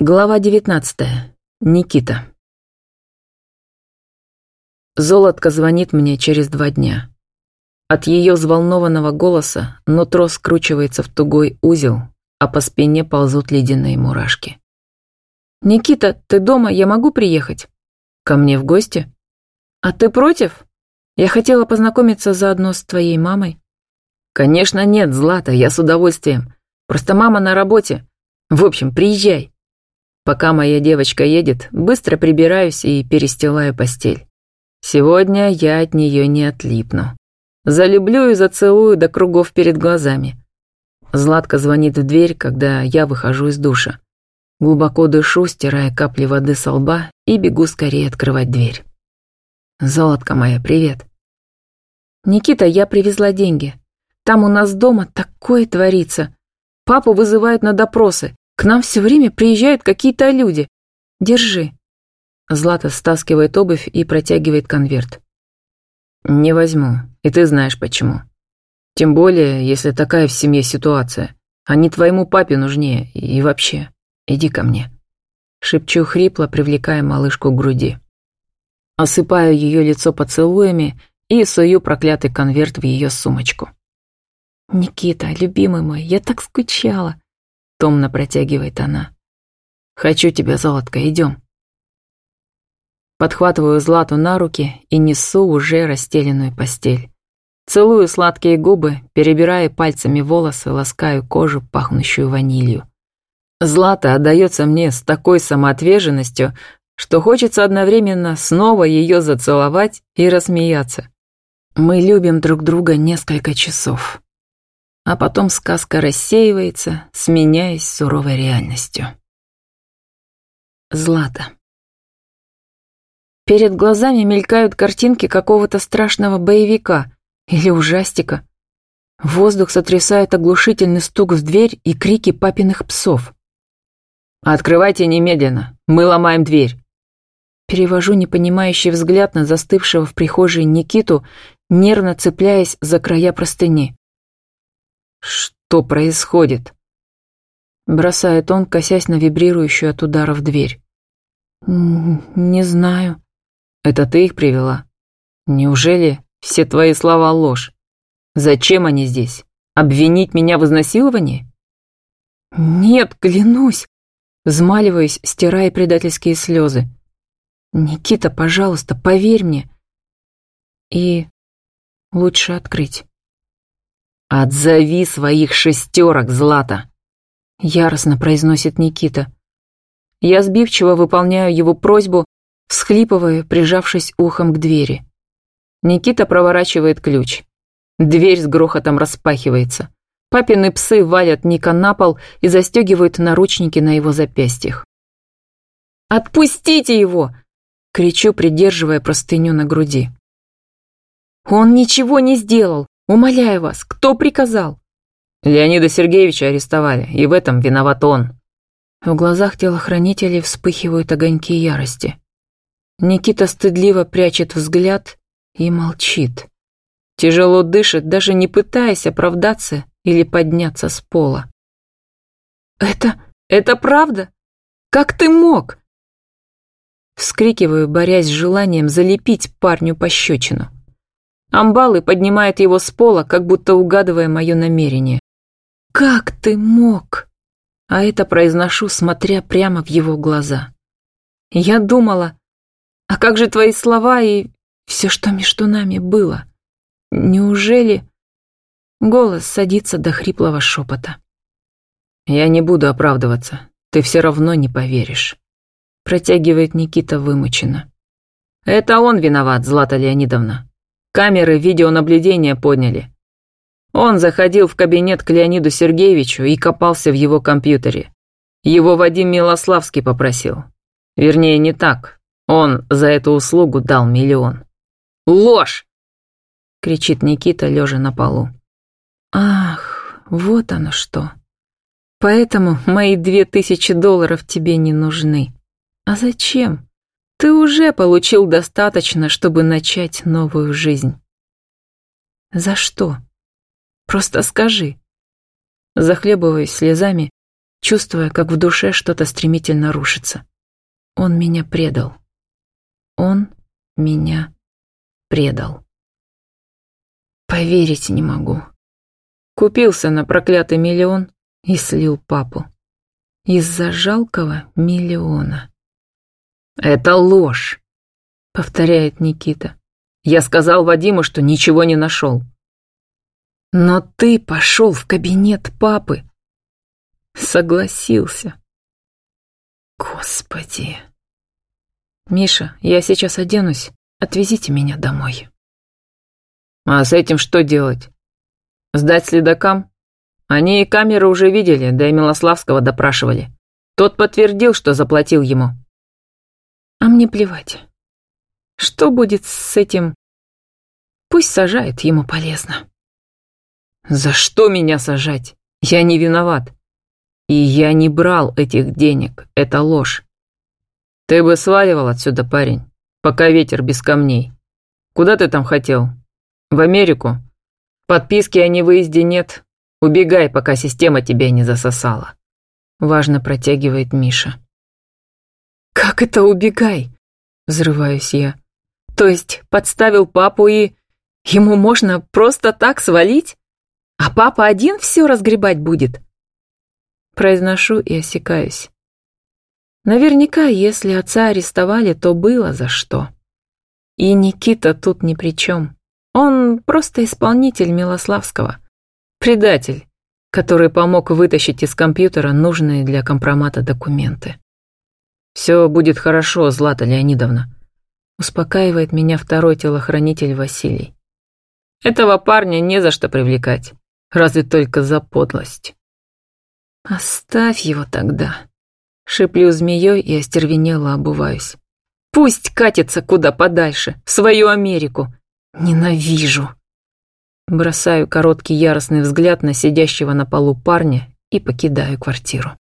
Глава 19. Никита. Золотка звонит мне через два дня. От ее взволнованного голоса нутро скручивается в тугой узел, а по спине ползут ледяные мурашки. «Никита, ты дома? Я могу приехать?» «Ко мне в гости?» «А ты против? Я хотела познакомиться заодно с твоей мамой». «Конечно нет, Злата, я с удовольствием. Просто мама на работе. В общем, приезжай». Пока моя девочка едет, быстро прибираюсь и перестилаю постель. Сегодня я от нее не отлипну. Залюблю и зацелую до кругов перед глазами. Златка звонит в дверь, когда я выхожу из душа. Глубоко дышу, стирая капли воды со лба и бегу скорее открывать дверь. Золотка моя, привет. Никита, я привезла деньги. Там у нас дома такое творится. Папу вызывают на допросы. К нам все время приезжают какие-то люди. Держи». Злата стаскивает обувь и протягивает конверт. «Не возьму, и ты знаешь почему. Тем более, если такая в семье ситуация. Они твоему папе нужнее, и вообще, иди ко мне». Шепчу хрипло, привлекая малышку к груди. Осыпаю ее лицо поцелуями и сую проклятый конверт в ее сумочку. «Никита, любимый мой, я так скучала. Томно протягивает она. «Хочу тебя, золотко, идем». Подхватываю Злату на руки и несу уже расстеленную постель. Целую сладкие губы, перебирая пальцами волосы, ласкаю кожу, пахнущую ванилью. Злата отдается мне с такой самоотверженностью, что хочется одновременно снова ее зацеловать и рассмеяться. Мы любим друг друга несколько часов а потом сказка рассеивается, сменяясь суровой реальностью. Злата. Перед глазами мелькают картинки какого-то страшного боевика или ужастика. Воздух сотрясает оглушительный стук в дверь и крики папиных псов. «Открывайте немедленно, мы ломаем дверь!» Перевожу непонимающий взгляд на застывшего в прихожей Никиту, нервно цепляясь за края простыни. «Что происходит?» Бросает он, косясь на вибрирующую от ударов дверь. «Не знаю». «Это ты их привела? Неужели все твои слова ложь? Зачем они здесь? Обвинить меня в изнасиловании?» «Нет, клянусь!» Взмаливаясь, стирая предательские слезы. «Никита, пожалуйста, поверь мне!» «И лучше открыть». «Отзови своих шестерок, Злата!» Яростно произносит Никита. Я сбивчиво выполняю его просьбу, всхлипывая, прижавшись ухом к двери. Никита проворачивает ключ. Дверь с грохотом распахивается. Папины псы валят Ника на пол и застегивают наручники на его запястьях. «Отпустите его!» — кричу, придерживая простыню на груди. «Он ничего не сделал! Умоляю вас, кто приказал?» Леонида Сергеевича арестовали, и в этом виноват он. В глазах телохранителей вспыхивают огоньки ярости. Никита стыдливо прячет взгляд и молчит. Тяжело дышит, даже не пытаясь оправдаться или подняться с пола. «Это... это правда? Как ты мог?» Вскрикиваю, борясь с желанием залепить парню пощечину. Амбалы поднимает его с пола, как будто угадывая мое намерение. «Как ты мог?» А это произношу, смотря прямо в его глаза. Я думала, а как же твои слова и все, что между нами было? Неужели... Голос садится до хриплого шепота. «Я не буду оправдываться, ты все равно не поверишь», протягивает Никита вымученно. «Это он виноват, Злата Леонидовна. Камеры видеонаблюдения подняли. Он заходил в кабинет к Леониду Сергеевичу и копался в его компьютере. Его Вадим Милославский попросил. Вернее, не так. Он за эту услугу дал миллион. «Ложь!» — кричит Никита, лежа на полу. «Ах, вот оно что. Поэтому мои две тысячи долларов тебе не нужны. А зачем? Ты уже получил достаточно, чтобы начать новую жизнь. За что? Просто скажи. Захлебываясь слезами, чувствуя, как в душе что-то стремительно рушится. Он меня предал. Он меня предал. Поверить не могу. Купился на проклятый миллион и слил папу. Из-за жалкого миллиона. «Это ложь», — повторяет Никита. «Я сказал Вадиму, что ничего не нашел». «Но ты пошел в кабинет папы». Согласился. Господи. Миша, я сейчас оденусь. Отвезите меня домой. А с этим что делать? Сдать следакам? Они и камеры уже видели, да и Милославского допрашивали. Тот подтвердил, что заплатил ему. А мне плевать. Что будет с этим? Пусть сажает, ему полезно. За что меня сажать? Я не виноват. И я не брал этих денег, это ложь. Ты бы сваливал отсюда, парень, пока ветер без камней. Куда ты там хотел? В Америку? Подписки о невыезде нет. Убегай, пока система тебя не засосала. Важно протягивает Миша. «Как это убегай?» Взрываюсь я. «То есть подставил папу и... Ему можно просто так свалить? А папа один все разгребать будет?» Произношу и осекаюсь. Наверняка, если отца арестовали, то было за что. И Никита тут ни при чем. Он просто исполнитель Милославского. Предатель, который помог вытащить из компьютера нужные для компромата документы. «Все будет хорошо, Злата Леонидовна», — успокаивает меня второй телохранитель Василий. «Этого парня не за что привлекать, разве только за подлость». «Оставь его тогда», — шиплю змеей и остервенело обуваюсь. «Пусть катится куда подальше, в свою Америку. Ненавижу». Бросаю короткий яростный взгляд на сидящего на полу парня и покидаю квартиру.